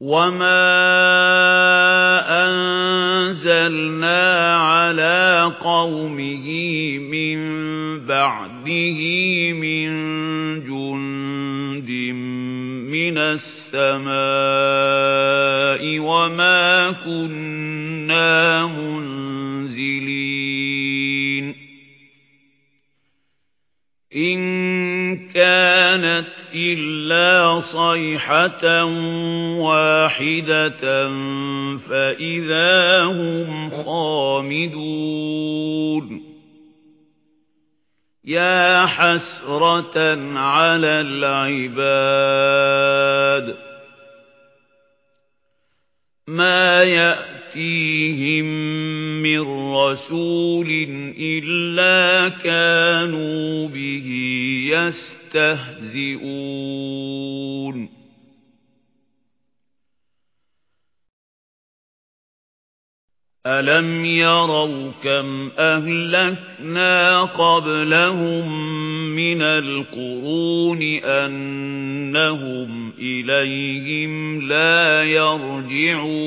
وَمَا أَنزَلْنَا عَلَى قَوْمِهِ مِن بَعْدِهِ مِن جُندٍ مِّنَ السَّمَاءِ وَمَا كُنَّا مُنزِلِينَ إِن كَانَتْ إِلَّا صَيْحَةً وَاحِدَةً فَإِذَا هُمْ خَامِدُونَ. يَا حَسْرَةً عَلَى الْعِبَادِ مَا يَأْتِيهِم مِّن رَّسُولٍ إِلَّا كَانُوا بِهِ يَسْتَهْزِئُونَ أَلَمْ يَرَوْا كَمْ أَهْلَكْنَا قَبْلَهُم مِّنَ الْقُرُونِ أَنَّهُمْ إِلَيْهِمْ لَا يَرْجِعُونَ.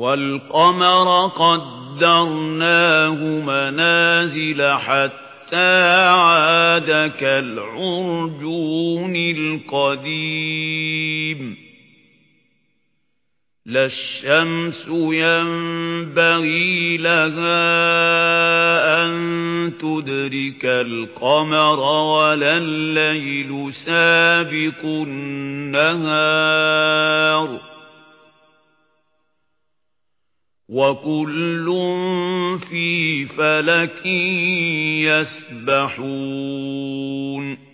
وَالْقَمَرَ قَدَّرْنَاهُ مَنَازِلَ حَتَّى عَادَ كَالْعُرْجُونِ الْقَدِيمِ. لا الشمس ينبغي لها أن تدرك القمر ولا الليل سابق النهار. وَكُلٌّ فِي فَلَكٍ يَسْبَحُونَ